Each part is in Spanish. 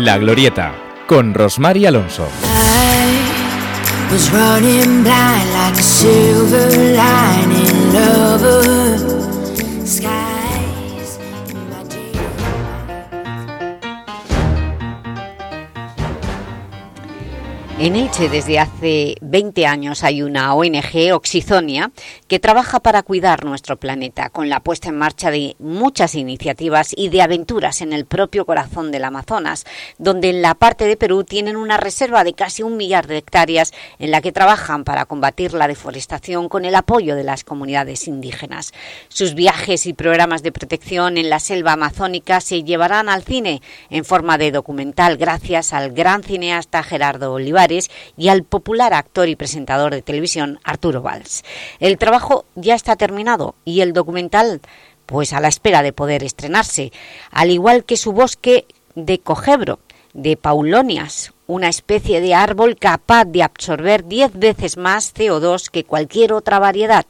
La Glorieta, con Rosmar y Alonso. En Elche desde hace 20 años hay una ONG, Oxizonia, que trabaja para cuidar nuestro planeta con la puesta en marcha de muchas iniciativas y de aventuras en el propio corazón del Amazonas, donde en la parte de Perú tienen una reserva de casi un millar de hectáreas en la que trabajan para combatir la deforestación con el apoyo de las comunidades indígenas. Sus viajes y programas de protección en la selva amazónica se llevarán al cine en forma de documental gracias al gran cineasta Gerardo Olivares y al popular actor y presentador de televisión Arturo Valls. El trabajo ya está terminado y el documental pues a la espera de poder estrenarse, al igual que su bosque de Cogebro, de Paulonias, una especie de árbol capaz de absorber 10 veces más CO2 que cualquier otra variedad.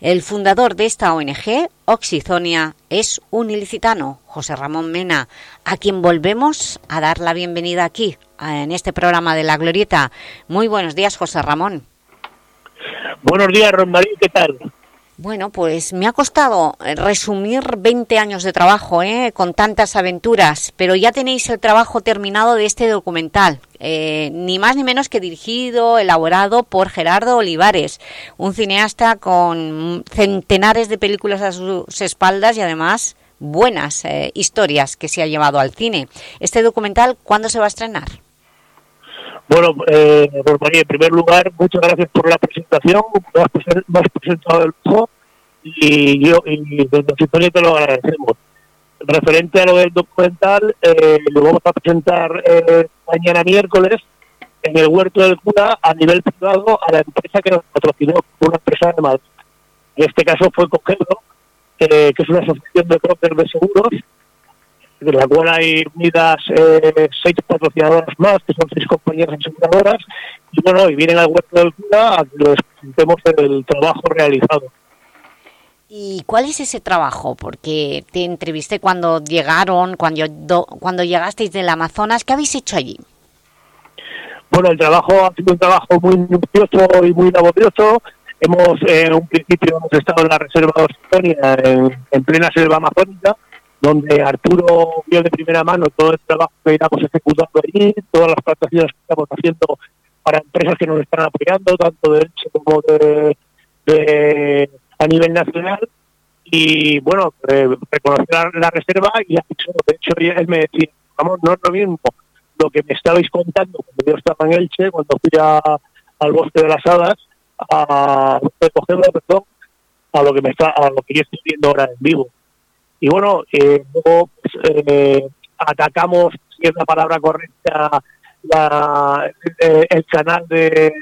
El fundador de esta ONG, Oxizonia, es un ilicitano, José Ramón Mena, a quien volvemos a dar la bienvenida aquí, en este programa de La Glorieta. Muy buenos días, José Ramón. Buenos días, Rosmarín, ¿qué tal? Bueno, pues me ha costado eh, resumir 20 años de trabajo ¿eh? con tantas aventuras, pero ya tenéis el trabajo terminado de este documental, eh, ni más ni menos que dirigido, elaborado por Gerardo Olivares, un cineasta con centenares de películas a sus espaldas y además buenas eh, historias que se ha llevado al cine. ¿Este documental cuándo se va a estrenar? Bueno, eh, en primer lugar, muchas gracias por la presentación, me has presentado el juego y yo y desde te lo agradecemos. Referente a lo del documental, eh, lo vamos a presentar eh, mañana miércoles en el Huerto del Cura a nivel privado a la empresa que nos patrocinó, una empresa de Madrid. En este caso fue Cogedro, eh, que es una asociación de brokers de seguros de la cual hay unidas eh, seis patrocinadoras más, que son seis compañías aseguradoras, y bueno, y vienen al huerto del cura a que les presentemos el trabajo realizado. ¿Y cuál es ese trabajo? Porque te entrevisté cuando llegaron, cuando, cuando llegasteis del Amazonas, ¿qué habéis hecho allí? Bueno, el trabajo ha sido un trabajo muy minucioso y muy laborioso. Hemos, en un principio, hemos estado en la Reserva de Australia, en, en plena selva amazónica, donde Arturo vio de primera mano todo el trabajo que íbamos ejecutando allí, todas las plantaciones que estamos haciendo para empresas que nos están apoyando, tanto de Elche como de, a nivel nacional. Y bueno, eh, reconocer la, reserva y de hecho él me decía, vamos, no es lo mismo lo que me estabais contando cuando yo estaba en Elche, cuando fui al bosque de las hadas, a, perdón, a lo que me está, a lo que yo estoy viendo ahora en vivo y bueno, eh, luego eh, atacamos, si es la palabra correcta, la, eh, el canal de,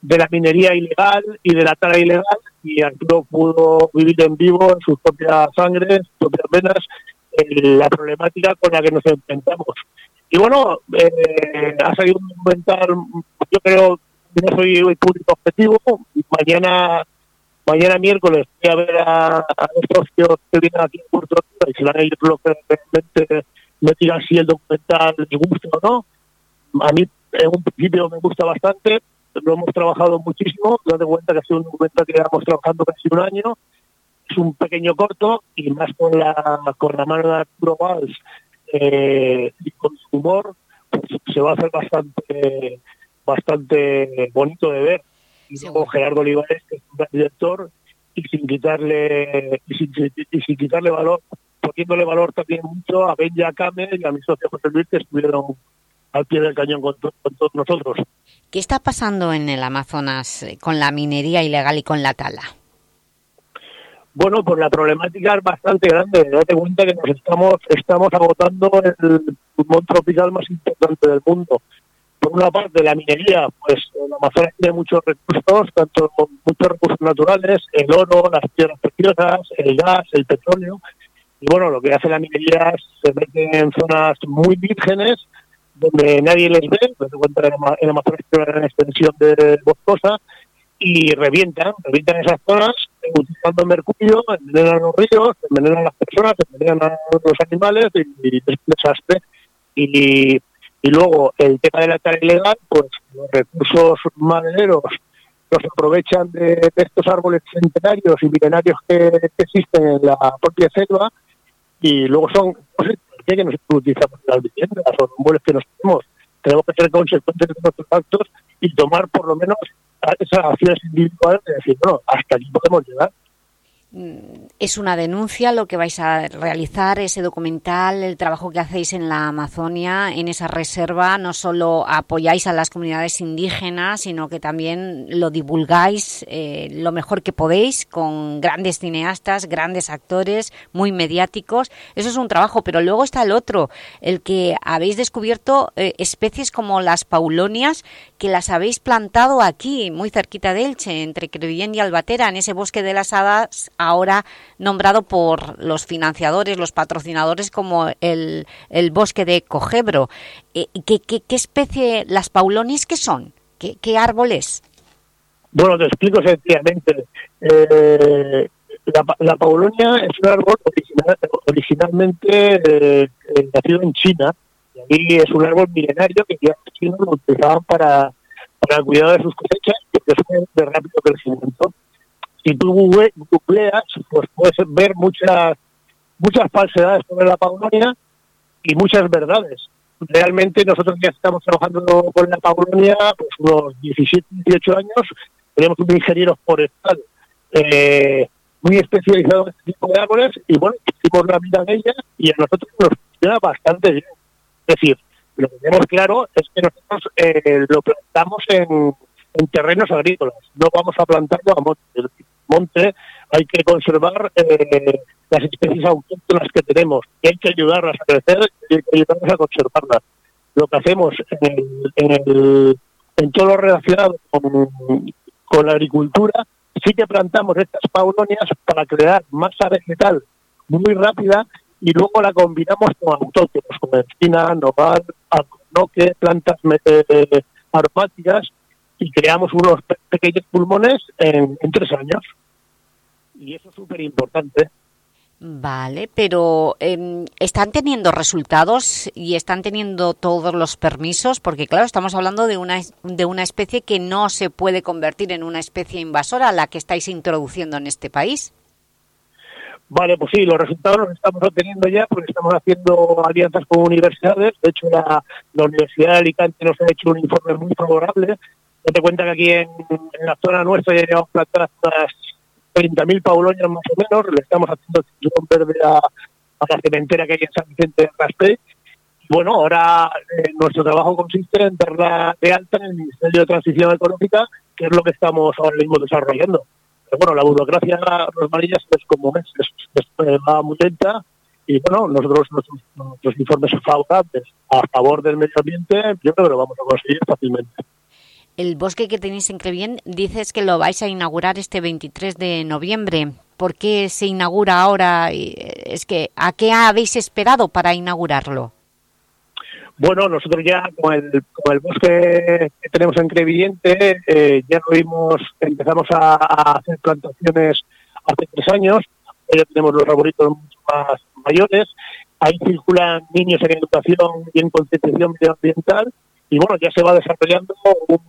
de, la minería ilegal y de la tala ilegal y Arturo pudo vivir en vivo en sus propias sangres, sus propias venas, la problemática con la que nos enfrentamos. Y bueno, ha salido un documental, yo creo, no soy el público objetivo, mañana Mañana miércoles voy a ver a, a los socios que vienen aquí en Puerto Rico y si van a ir lo que realmente me digan si el documental les gusta o no. A mí en un principio me gusta bastante, lo hemos trabajado muchísimo, date cuenta que ha sido un documental que llevamos trabajando casi un año, es un pequeño corto y más con la con la mano de Arturo Valls eh, y con su humor, pues se va a hacer bastante bastante bonito de ver y luego Gerardo Olivares, que es un director, y sin quitarle y sin, quitarle valor, poniéndole valor también mucho a Benja Kame y a mi socio José Luis, que estuvieron al pie del cañón con, todos nosotros. ¿Qué está pasando en el Amazonas eh, con la minería ilegal y con la tala? Bueno, pues la problemática es bastante grande. Date cuenta que nos estamos estamos agotando el pulmón tropical más importante del mundo por una parte, la minería, pues el Amazonas tiene muchos recursos, tanto muchos recursos naturales, el oro, las piedras preciosas, el gas, el petróleo. Y bueno, lo que hace la minería es se mete en zonas muy vírgenes, donde nadie les ve, pues se encuentra el Amazonas una extensión de boscosa, y revientan, revientan esas zonas utilizando mercurio, envenenan los ríos, envenenan las personas, envenenan a los animales y, y. Y Y luego el tema de la tarea ilegal, pues los recursos madereros los aprovechan de, estos árboles centenarios y milenarios que, existen en la propia selva y luego son cosas que nos utilizamos en las viviendas, son árboles que nos tenemos. Tenemos que ser consecuentes de nuestros actos y tomar por lo menos esas acciones individuales de decir, bueno, hasta aquí podemos llegar. Mm, es una denuncia lo que vais a realizar, ese documental, el trabajo que hacéis en la Amazonia, en esa reserva, no solo apoyáis a las comunidades indígenas, sino que también lo divulgáis eh, lo mejor que podéis con grandes cineastas, grandes actores, muy mediáticos. Eso es un trabajo, pero luego está el otro, el que habéis descubierto eh, especies como las paulonias, que las habéis plantado aquí, muy cerquita de Elche, entre Crevillén y Albatera, en ese bosque de las hadas, ahora nombrado por los financiadores, los patrocinadores como el, el bosque de Cogebro. Eh, ¿Qué, especie, las paulonis, qué son? ¿Qué, qué árboles? Bueno, te explico sencillamente. Eh, la, la, paulonia es un árbol originalmente eh, nacido en China, y es un árbol milenario que ya los chinos lo utilizaban para, para el cuidado de sus cosechas, que es de rápido crecimiento si tú googleas, pues puedes ver muchas muchas falsedades sobre la paulonia y muchas verdades. Realmente nosotros ya estamos trabajando con la paulonia pues unos 17, 18 años. Tenemos un ingeniero forestal eh, muy especializado en este tipo de árboles y bueno, hicimos la vida en ella y a nosotros nos funciona bastante bien. Es decir, lo que tenemos claro es que nosotros eh, lo plantamos en, en terrenos agrícolas, no vamos a plantarlo a monte monte, hay que conservar eh, las especies autóctonas que tenemos y hay que ayudarlas a crecer y hay que ayudarlas a conservarlas. Lo que hacemos en, el, en, todo lo relacionado con, con la agricultura, sí que plantamos estas paulonias para crear masa vegetal muy rápida y luego la combinamos con autóctonos, como encina, nogal, alcornoque, plantas eh, aromáticas y creamos unos pequeños pulmones en, tres años. Y eso es súper importante. Vale, pero em, ¿están teniendo resultados y están teniendo todos los permisos? Porque claro, estamos hablando de una, de una especie que no se puede convertir en una especie invasora, la que estáis introduciendo en este país. Vale, pues sí, los resultados los estamos obteniendo ya porque estamos haciendo alianzas con universidades. De hecho, la, la Universidad de Alicante nos ha hecho un informe muy favorable Date cuenta que aquí en, la zona nuestra ya llevamos plantadas unas 30.000 paulonias más o menos, le estamos haciendo el verde a, a, la cementera que hay en San Vicente de Raspey. Bueno, ahora eh, nuestro trabajo consiste en darla de alta en el Ministerio de Transición Económica, que es lo que estamos ahora mismo desarrollando. Bueno, la burocracia, los marillas, es como es, es, va muy lenta y bueno, nosotros nuestros, nuestros informes favorables a favor del medio ambiente, yo creo que lo vamos a conseguir fácilmente el bosque que tenéis en Crevien dices que lo vais a inaugurar este 23 de noviembre. ¿Por qué se inaugura ahora? Es que, ¿A qué habéis esperado para inaugurarlo? Bueno, nosotros ya con el, con el bosque que tenemos en Crevillente eh, ya lo vimos, empezamos a, hacer plantaciones hace tres años, ya tenemos los arbolitos mucho más mayores, ahí circulan niños en educación y en concienciación medioambiental y bueno, ya se va desarrollando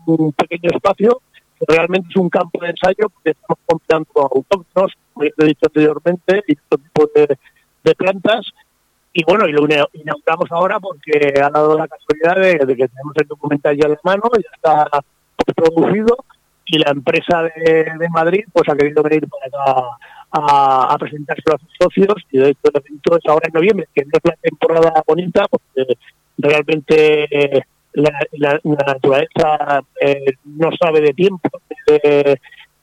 un pequeño espacio que realmente es un campo de ensayo porque estamos combinando autóctonos, como he dicho anteriormente, y otro tipo de, plantas. Y bueno, y lo inauguramos ahora porque ha dado la casualidad de, que tenemos el documental ya de mano, ya está producido y la empresa de, Madrid pues ha querido venir para acá a, a, a sus socios y de hecho el evento es ahora en noviembre, que no es la temporada bonita porque realmente la, naturaleza eh, no sabe de tiempo, de,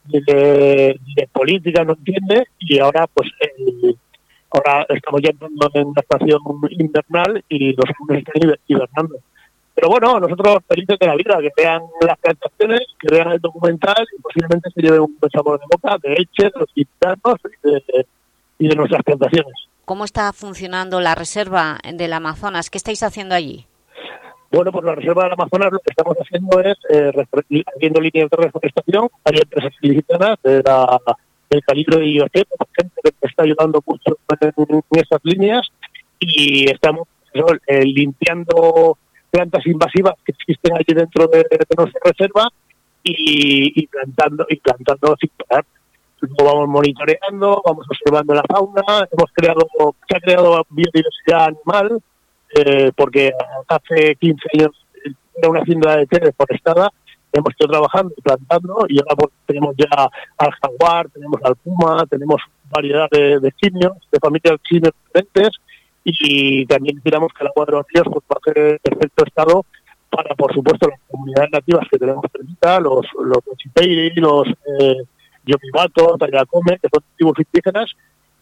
de, política, no entiende, y ahora pues ahora estamos ya entrando en una estación invernal y los hombres están hibernando. Pero bueno, nosotros felices de la vida, que vean las plantaciones, que vean el documental y posiblemente se lleven un sabor de boca de Elche, de los gitanos y de nuestras plantaciones. ¿Cómo está funcionando la reserva del Amazonas? ¿Qué estáis haciendo allí? Bueno, pues la Reserva del Amazonas lo que estamos haciendo es eh, haciendo líneas de reforestación. Hay empresas ilicitanas de la, del calibre de IoT, por ejemplo, que está ayudando mucho en, esas líneas y estamos eh, limpiando plantas invasivas que existen allí dentro de, nuestra reserva y, plantando y plantando sin parar. Vamos monitoreando, vamos observando la fauna, hemos creado, se ha creado biodiversidad animal, eh, porque hace 15 años era una hacienda de té deforestada, hemos estado trabajando y plantando y ahora tenemos ya al jaguar, tenemos al puma, tenemos variedad de, de de familias de simios diferentes y también esperamos que el agua de los pues, perfecto estado para, por supuesto, las comunidades nativas que tenemos cerquita, los, los los eh, tayacome, que son tribus indígenas,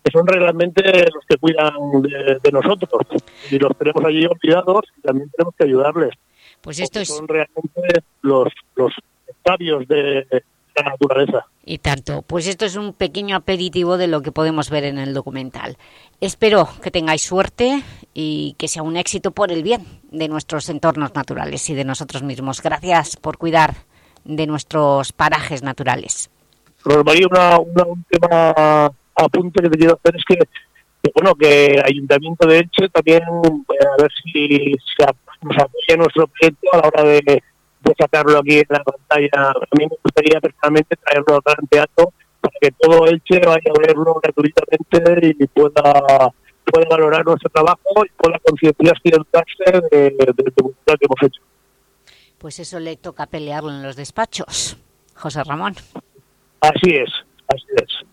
que son realmente los que cuidan de, nosotros. Y los tenemos allí olvidados y también tenemos que ayudarles. Pues esto es... Son realmente los, los sabios de, la naturaleza. Y tanto. Pues esto es un pequeño aperitivo de lo que podemos ver en el documental. Espero que tengáis suerte y que sea un éxito por el bien de nuestros entornos naturales y de nosotros mismos. Gracias por cuidar de nuestros parajes naturales. María, una, una última apunte que te quiero hacer es que, bueno, que Ayuntamiento de Elche también, eh, a ver si se, nos apoya nuestro proyecto a la hora de de sacarlo aquí en la pantalla. A mí me gustaría personalmente traerlo al Gran Teatro para que todo Elche vaya a verlo gratuitamente y pueda, pueda valorar nuestro trabajo y pueda concienciarse y educarse del documental que hemos hecho. Pues eso le toca pelearlo en los despachos, José Ramón. Así es, así es.